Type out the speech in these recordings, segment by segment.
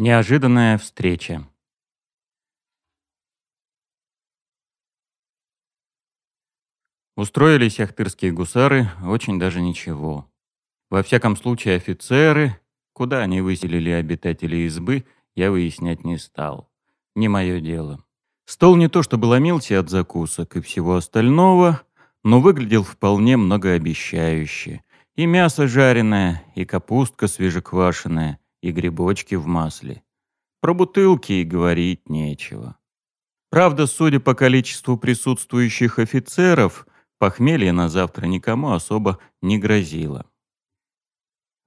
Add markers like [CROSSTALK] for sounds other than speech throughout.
Неожиданная встреча. Устроились ахтырские гусары очень даже ничего. Во всяком случае, офицеры, куда они выселили обитателей избы, я выяснять не стал. Не мое дело. Стол не то чтобы ломился от закусок и всего остального, но выглядел вполне многообещающе. И мясо жареное, и капустка свежеквашеная, и грибочки в масле. Про бутылки и говорить нечего. Правда, судя по количеству присутствующих офицеров, похмелье на завтра никому особо не грозило.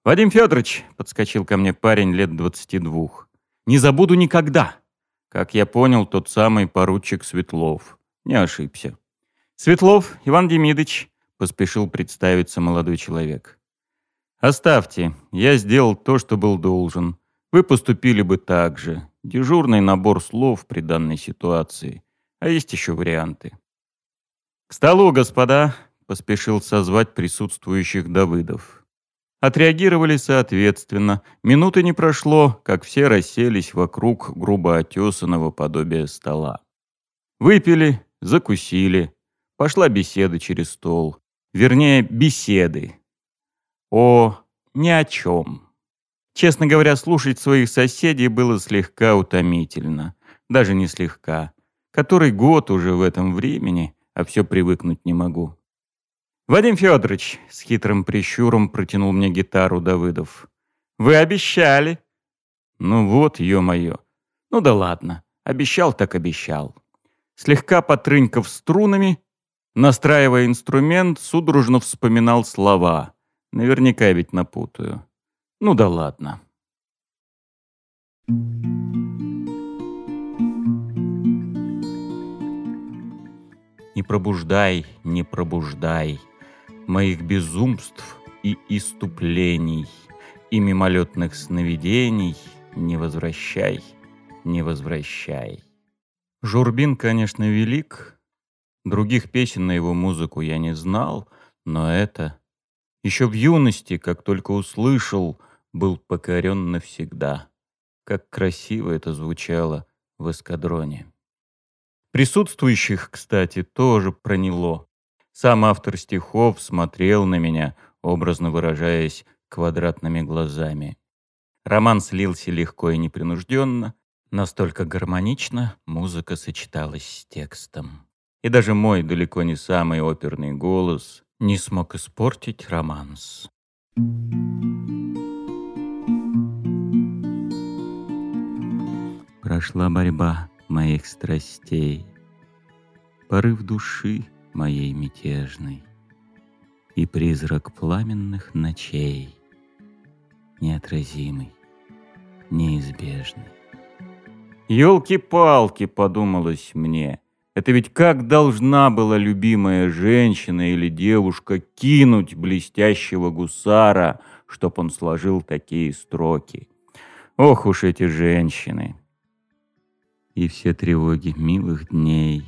«Вадим Федорович», — подскочил ко мне парень лет двадцати двух, — «не забуду никогда». Как я понял, тот самый поручик Светлов. Не ошибся. «Светлов Иван Демидович», — поспешил представиться молодой человек. «Оставьте, я сделал то, что был должен. Вы поступили бы так же. Дежурный набор слов при данной ситуации. А есть еще варианты. «К столу, господа!» — поспешил созвать присутствующих Давыдов. Отреагировали соответственно. Минуты не прошло, как все расселись вокруг грубо отесанного подобия стола. Выпили, закусили. Пошла беседа через стол. Вернее, беседы. О ни о чем. Честно говоря, слушать своих соседей было слегка утомительно. Даже не слегка. Который год уже в этом времени, а все привыкнуть не могу. «Вадим Федорович», — с хитрым прищуром протянул мне гитару Давыдов. «Вы обещали». «Ну вот, ё-моё. Ну да ладно. Обещал так обещал». Слегка потрынькав струнами, настраивая инструмент, судорожно вспоминал слова. Наверняка ведь напутаю. Ну да ладно. Не пробуждай, не пробуждай Моих безумств и иступлений И мимолетных сновидений Не возвращай, не возвращай. Журбин, конечно, велик. Других песен на его музыку я не знал, но это... Еще в юности, как только услышал, был покорен навсегда. Как красиво это звучало в эскадроне. Присутствующих, кстати, тоже проняло. Сам автор стихов смотрел на меня, образно выражаясь, квадратными глазами. Роман слился легко и непринужденно, настолько гармонично музыка сочеталась с текстом. И даже мой далеко не самый оперный голос не смог испортить романс. Прошла борьба моих страстей, Порыв души моей мятежной И призрак пламенных ночей, Неотразимый, неизбежный. «Елки-палки!» — подумалось мне. Это ведь как должна была любимая женщина или девушка кинуть блестящего гусара, чтоб он сложил такие строки? Ох уж эти женщины! И все тревоги милых дней,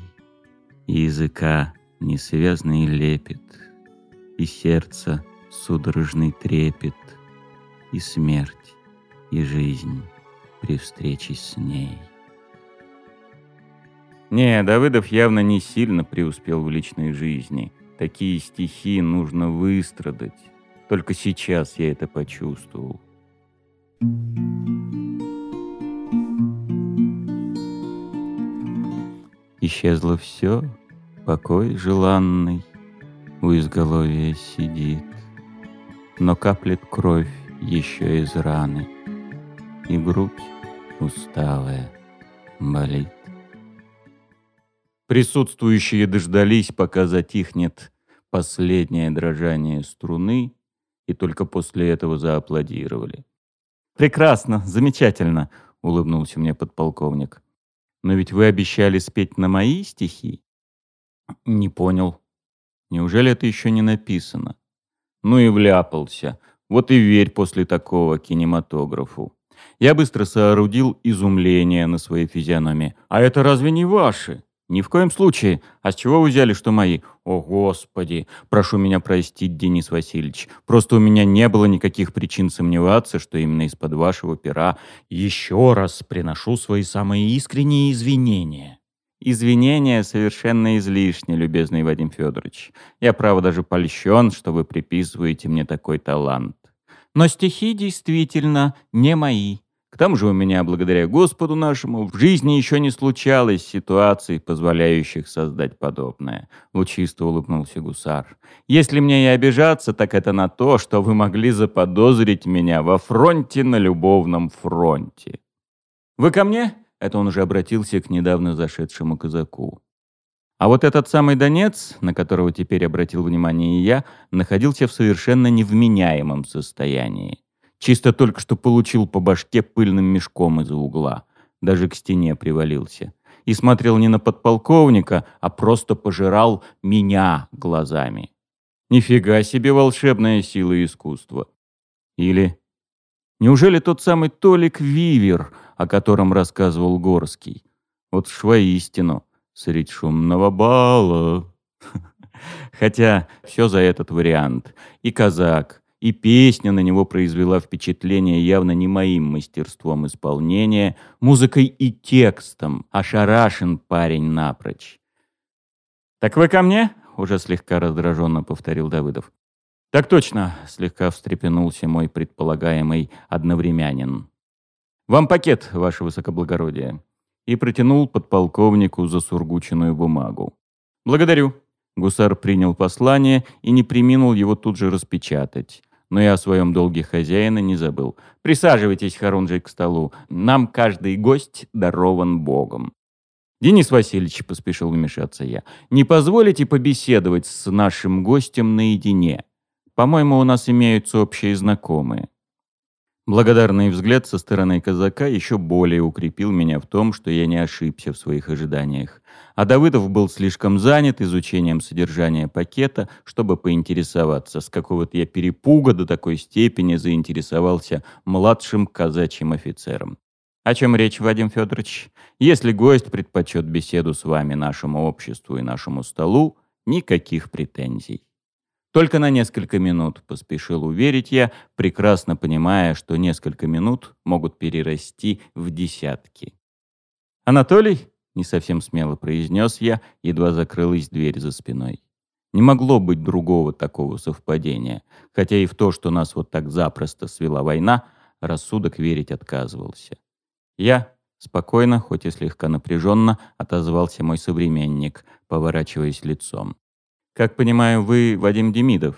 и языка несвязный лепет, и сердце судорожный трепет, и смерть, и жизнь при встрече с ней. Не, Давыдов явно не сильно преуспел в личной жизни. Такие стихи нужно выстрадать. Только сейчас я это почувствовал. Исчезло все, покой желанный у изголовья сидит, но каплет кровь еще из раны, и грудь усталая болит. Присутствующие дождались, пока затихнет последнее дрожание струны, и только после этого зааплодировали. «Прекрасно, замечательно», — улыбнулся мне подполковник. «Но ведь вы обещали спеть на мои стихи?» «Не понял. Неужели это еще не написано?» «Ну и вляпался. Вот и верь после такого кинематографу». Я быстро соорудил изумление на своей физиономии. «А это разве не ваши?» «Ни в коем случае. А с чего вы взяли, что мои?» «О, Господи! Прошу меня простить, Денис Васильевич. Просто у меня не было никаких причин сомневаться, что именно из-под вашего пера еще раз приношу свои самые искренние извинения». «Извинения совершенно излишни, любезный Вадим Федорович. Я, право, даже польщен, что вы приписываете мне такой талант. Но стихи действительно не мои. К тому же у меня, благодаря Господу нашему, в жизни еще не случалось ситуаций, позволяющих создать подобное. Лучисто улыбнулся гусар. Если мне и обижаться, так это на то, что вы могли заподозрить меня во фронте на любовном фронте. Вы ко мне? Это он уже обратился к недавно зашедшему казаку. А вот этот самый Донец, на которого теперь обратил внимание и я, находился в совершенно невменяемом состоянии. Чисто только что получил по башке пыльным мешком из-за угла. Даже к стене привалился. И смотрел не на подполковника, а просто пожирал меня глазами. Нифига себе волшебная сила искусства. Или... Неужели тот самый Толик Вивер, о котором рассказывал Горский? Вот ж воистину, средь шумного бала. [LAUGHS] Хотя все за этот вариант. И казак, и песня на него произвела впечатление явно не моим мастерством исполнения, музыкой и текстом. Ошарашен парень напрочь. «Так вы ко мне?» — уже слегка раздраженно повторил Давыдов. «Так точно», — слегка встрепенулся мой предполагаемый одновремянин. «Вам пакет, ваше высокоблагородие», и протянул подполковнику засургученную бумагу. «Благодарю». Гусар принял послание и не приминул его тут же распечатать но я о своем долге хозяина не забыл. Присаживайтесь, Харунжий, к столу. Нам каждый гость дарован Богом. «Денис Васильевич», — поспешил вмешаться я, — «не позволите побеседовать с нашим гостем наедине? По-моему, у нас имеются общие знакомые». Благодарный взгляд со стороны казака еще более укрепил меня в том, что я не ошибся в своих ожиданиях. А Давыдов был слишком занят изучением содержания пакета, чтобы поинтересоваться, с какого-то я перепуга до такой степени заинтересовался младшим казачьим офицером. О чем речь, Вадим Федорович? Если гость предпочет беседу с вами нашему обществу и нашему столу, никаких претензий. Только на несколько минут, поспешил уверить я, прекрасно понимая, что несколько минут могут перерасти в десятки. «Анатолий?» — не совсем смело произнес я, едва закрылась дверь за спиной. Не могло быть другого такого совпадения, хотя и в то, что нас вот так запросто свела война, рассудок верить отказывался. Я спокойно, хоть и слегка напряженно, отозвался мой современник, поворачиваясь лицом. Как понимаю, вы Вадим Демидов?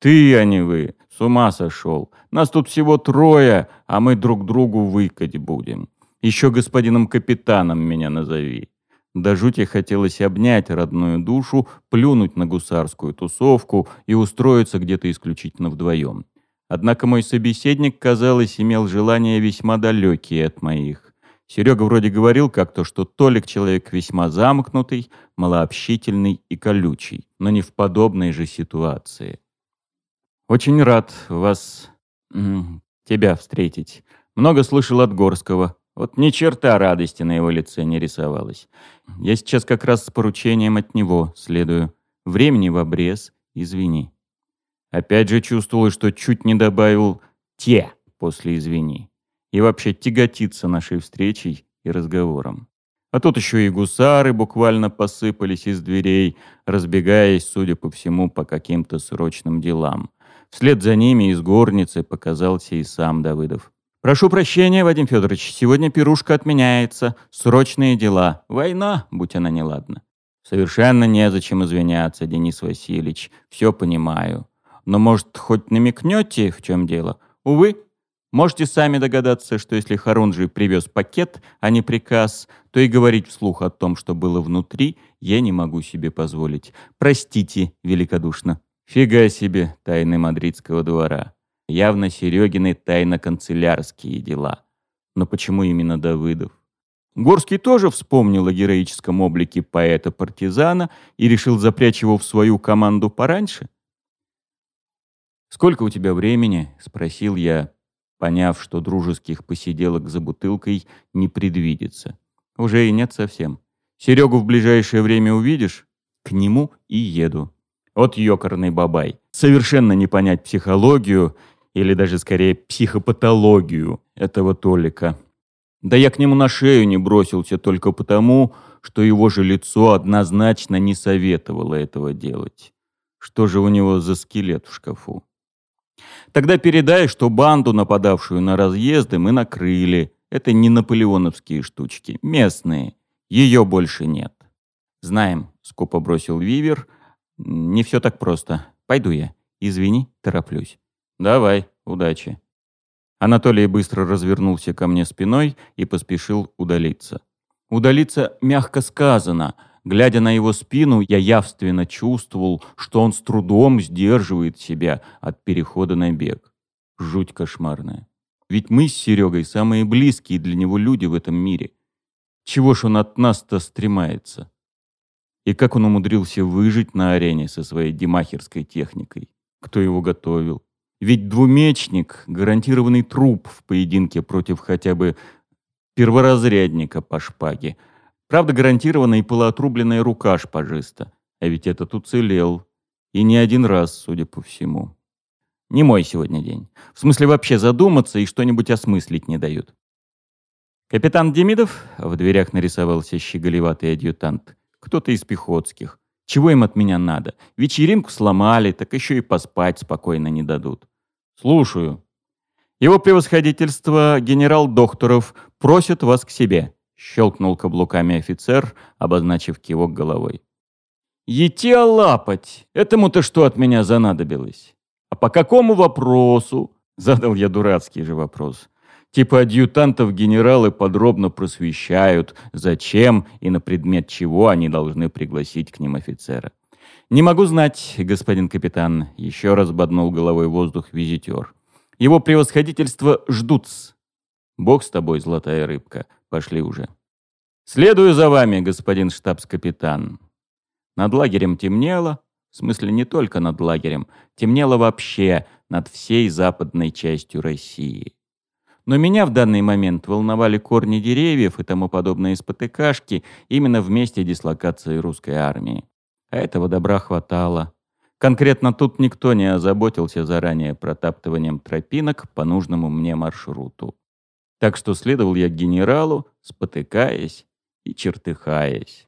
Ты, а не вы. С ума сошел. Нас тут всего трое, а мы друг другу выкать будем. Еще господином капитаном меня назови. До жути хотелось обнять родную душу, плюнуть на гусарскую тусовку и устроиться где-то исключительно вдвоем. Однако мой собеседник, казалось, имел желания весьма далекие от моих. Серега вроде говорил как-то, что Толик человек весьма замкнутый, малообщительный и колючий, но не в подобной же ситуации. Очень рад вас... тебя встретить. Много слышал от Горского. Вот ни черта радости на его лице не рисовалось. Я сейчас как раз с поручением от него следую. Времени в обрез, извини. Опять же чувствовал, что чуть не добавил «те» после «извини» и вообще тяготиться нашей встречей и разговором. А тут еще и гусары буквально посыпались из дверей, разбегаясь, судя по всему, по каким-то срочным делам. Вслед за ними из горницы показался и сам Давыдов. «Прошу прощения, Вадим Федорович, сегодня пирушка отменяется. Срочные дела. Война, будь она неладна». «Совершенно незачем извиняться, Денис Васильевич. Все понимаю. Но, может, хоть намекнете, в чем дело? Увы, Можете сами догадаться, что если Харунжи привез пакет, а не приказ, то и говорить вслух о том, что было внутри, я не могу себе позволить. Простите великодушно. Фига себе тайны мадридского двора. Явно Серегины тайно-канцелярские дела. Но почему именно Давыдов? Горский тоже вспомнил о героическом облике поэта-партизана и решил запрячь его в свою команду пораньше? «Сколько у тебя времени?» — спросил я, поняв, что дружеских посиделок за бутылкой не предвидится. Уже и нет совсем. Серегу в ближайшее время увидишь? К нему и еду. От ёкарный бабай. Совершенно не понять психологию, или даже скорее психопатологию этого Толика. Да я к нему на шею не бросился только потому, что его же лицо однозначно не советовало этого делать. Что же у него за скелет в шкафу? Тогда передай, что банду, нападавшую на разъезды, мы накрыли. Это не наполеоновские штучки, местные. Ее больше нет. Знаем, скупо бросил Вивер, не все так просто. Пойду я. Извини, тороплюсь. Давай, удачи. Анатолий быстро развернулся ко мне спиной и поспешил удалиться. Удалиться мягко сказано. Глядя на его спину, я явственно чувствовал, что он с трудом сдерживает себя от перехода на бег. Жуть кошмарная. Ведь мы с Серегой самые близкие для него люди в этом мире. Чего ж он от нас-то стремается? И как он умудрился выжить на арене со своей демахерской техникой? Кто его готовил? Ведь двумечник — гарантированный труп в поединке против хотя бы перворазрядника по шпаге. Правда, гарантированная и полуотрубленная рука шпажиста. А ведь этот уцелел. И не один раз, судя по всему. Не мой сегодня день. В смысле вообще задуматься и что-нибудь осмыслить не дают. Капитан Демидов в дверях нарисовался щеголеватый адъютант. Кто-то из пехотских. Чего им от меня надо? Вечеринку сломали, так еще и поспать спокойно не дадут. Слушаю. Его превосходительство, генерал Докторов, просит вас к себе. Щелкнул каблуками офицер, обозначив кивок головой. «Ети лапать! Этому-то что от меня занадобилось?» «А по какому вопросу?» Задал я дурацкий же вопрос. Типа адъютантов генералы подробно просвещают, зачем и на предмет чего они должны пригласить к ним офицера. «Не могу знать, господин капитан», — еще раз боднул головой воздух визитер. «Его превосходительство ждут-с». «Бог с тобой, золотая рыбка. Пошли уже». «Следую за вами, господин штабс-капитан». Над лагерем темнело, в смысле не только над лагерем, темнело вообще над всей западной частью России. Но меня в данный момент волновали корни деревьев и тому подобные спотыкашки именно в месте дислокации русской армии. А этого добра хватало. Конкретно тут никто не озаботился заранее протаптыванием тропинок по нужному мне маршруту. Так что следовал я к генералу, спотыкаясь и чертыхаясь.